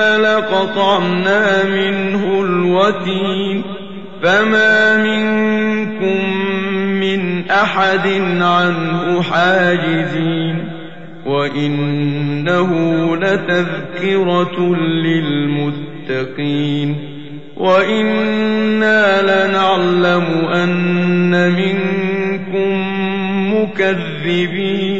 لقطعنا منه الوتين فما منكم من أحد عنه حاجزين وإنه لتذكرة للمتقين وإنا لنعلم أن منكم مكذبين